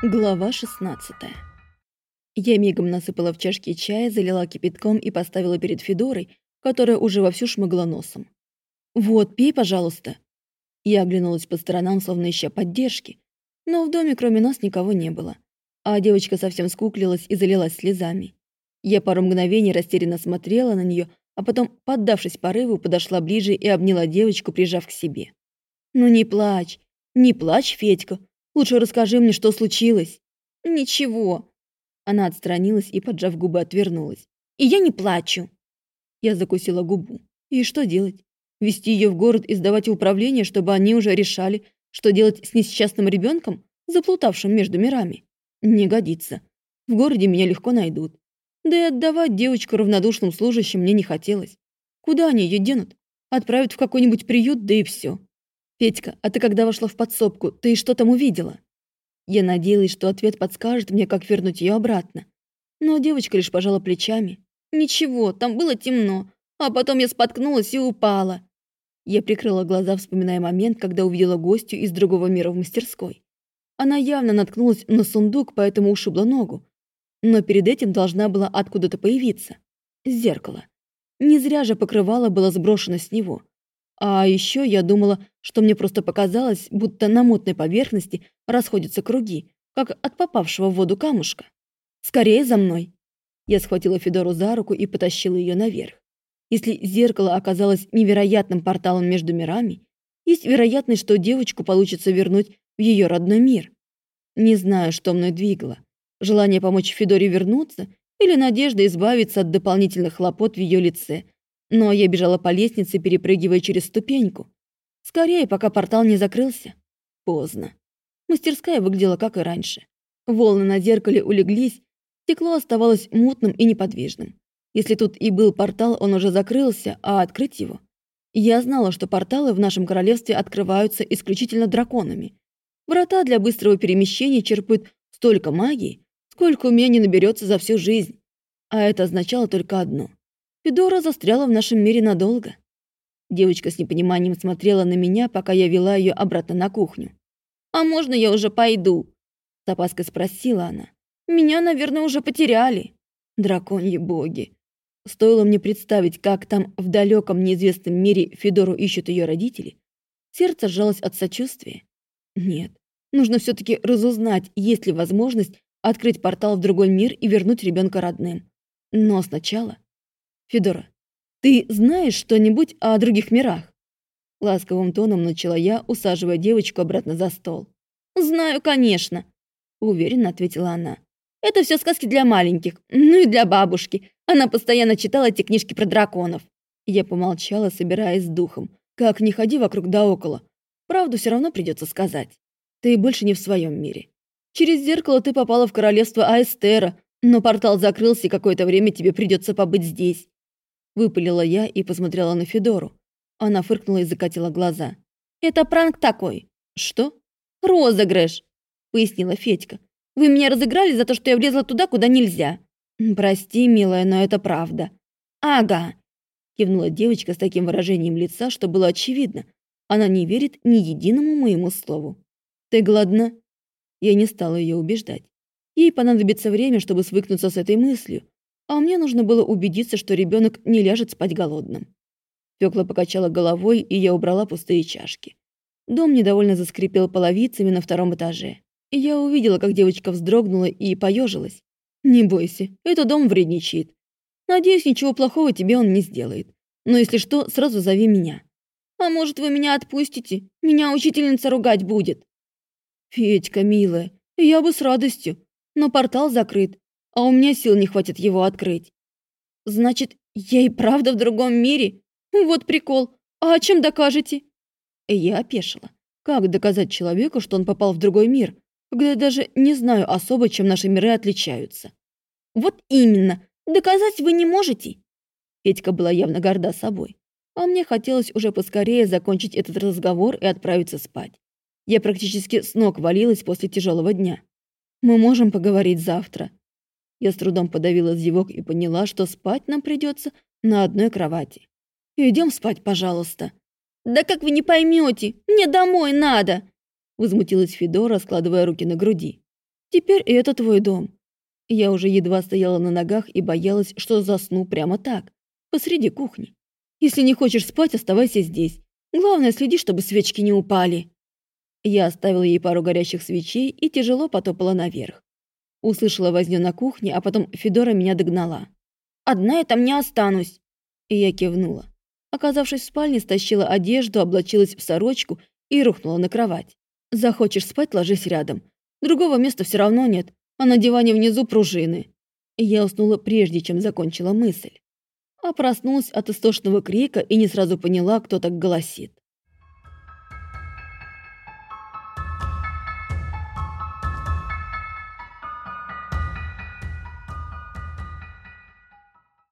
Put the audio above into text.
Глава 16 Я мигом насыпала в чашки чая, залила кипятком и поставила перед Федорой, которая уже вовсю шмыгла носом. «Вот, пей, пожалуйста». Я оглянулась по сторонам, словно ища поддержки, но в доме кроме нас никого не было, а девочка совсем скуклилась и залилась слезами. Я пару мгновений растерянно смотрела на нее, а потом, поддавшись порыву, подошла ближе и обняла девочку, прижав к себе. «Ну не плачь, не плачь, Федька, Лучше расскажи мне, что случилось». «Ничего». Она отстранилась и, поджав губы, отвернулась. «И я не плачу». Я закусила губу. И что делать? Вести ее в город и сдавать в управление, чтобы они уже решали, что делать с несчастным ребенком, заплутавшим между мирами? Не годится. В городе меня легко найдут. Да и отдавать девочку равнодушным служащим мне не хотелось. Куда они ее денут? Отправят в какой-нибудь приют, да и все. «Петька, а ты когда вошла в подсобку, ты что там увидела?» Я надеялась, что ответ подскажет мне, как вернуть ее обратно. Но девочка лишь пожала плечами. «Ничего, там было темно, а потом я споткнулась и упала». Я прикрыла глаза, вспоминая момент, когда увидела гостью из другого мира в мастерской. Она явно наткнулась на сундук, поэтому ушибла ногу. Но перед этим должна была откуда-то появиться. Зеркало. Не зря же покрывало было сброшено с него. А еще я думала, что мне просто показалось, будто на мутной поверхности расходятся круги, как от попавшего в воду камушка. «Скорее за мной!» Я схватила Федору за руку и потащила ее наверх. Если зеркало оказалось невероятным порталом между мирами, есть вероятность, что девочку получится вернуть в ее родной мир. Не знаю, что мной двигало. Желание помочь Федоре вернуться или надежда избавиться от дополнительных хлопот в ее лице – но я бежала по лестнице, перепрыгивая через ступеньку. Скорее, пока портал не закрылся. Поздно. Мастерская выглядела как и раньше. Волны на зеркале улеглись, стекло оставалось мутным и неподвижным. Если тут и был портал, он уже закрылся, а открыть его? Я знала, что порталы в нашем королевстве открываются исключительно драконами. Врата для быстрого перемещения черпают столько магии, сколько у меня не наберется за всю жизнь. А это означало только одно. Федора застряла в нашем мире надолго. Девочка с непониманием смотрела на меня, пока я вела ее обратно на кухню. «А можно я уже пойду?» С опаской спросила она. «Меня, наверное, уже потеряли». Драконьи боги. Стоило мне представить, как там в далеком неизвестном мире Федору ищут ее родители, сердце сжалось от сочувствия. Нет, нужно все-таки разузнать, есть ли возможность открыть портал в другой мир и вернуть ребенка родным. Но сначала «Федора, ты знаешь что-нибудь о других мирах?» Ласковым тоном начала я, усаживая девочку обратно за стол. «Знаю, конечно», — уверенно ответила она. «Это все сказки для маленьких, ну и для бабушки. Она постоянно читала эти книжки про драконов». Я помолчала, собираясь с духом. «Как не ходи вокруг да около. Правду все равно придется сказать. Ты больше не в своем мире. Через зеркало ты попала в королевство Аэстера, но портал закрылся, и какое-то время тебе придется побыть здесь. Выпалила я и посмотрела на Федору. Она фыркнула и закатила глаза. «Это пранк такой». «Что?» «Розыгрыш», — пояснила Федька. «Вы меня разыграли за то, что я влезла туда, куда нельзя». «Прости, милая, но это правда». «Ага», — кивнула девочка с таким выражением лица, что было очевидно. Она не верит ни единому моему слову. «Ты голодна?» Я не стала ее убеждать. Ей понадобится время, чтобы свыкнуться с этой мыслью, а мне нужно было убедиться, что ребенок не ляжет спать голодным. Фёкла покачала головой, и я убрала пустые чашки. Дом недовольно заскрипел половицами на втором этаже. Я увидела, как девочка вздрогнула и поежилась. «Не бойся, это дом вредничает. Надеюсь, ничего плохого тебе он не сделает. Но если что, сразу зови меня». «А может, вы меня отпустите? Меня учительница ругать будет». «Федька, милая, я бы с радостью, но портал закрыт, а у меня сил не хватит его открыть. Значит, я и правда в другом мире? Вот прикол. А чем докажете? Я опешила. Как доказать человеку, что он попал в другой мир, когда я даже не знаю особо, чем наши миры отличаются? Вот именно. Доказать вы не можете. Петька была явно горда собой. А мне хотелось уже поскорее закончить этот разговор и отправиться спать. Я практически с ног валилась после тяжелого дня. Мы можем поговорить завтра. Я с трудом подавила зевок и поняла, что спать нам придется на одной кровати. Идем спать, пожалуйста. Да как вы не поймете? Мне домой надо! Возмутилась Федора, складывая руки на груди. Теперь это твой дом. Я уже едва стояла на ногах и боялась, что засну прямо так, посреди кухни. Если не хочешь спать, оставайся здесь. Главное, следи, чтобы свечки не упали. Я оставила ей пару горящих свечей и тяжело потопала наверх. Услышала возню на кухне, а потом Федора меня догнала. «Одна я там не останусь!» И я кивнула. Оказавшись в спальне, стащила одежду, облачилась в сорочку и рухнула на кровать. «Захочешь спать, ложись рядом. Другого места все равно нет, а на диване внизу пружины». Я уснула прежде, чем закончила мысль. А проснулась от истошного крика и не сразу поняла, кто так голосит.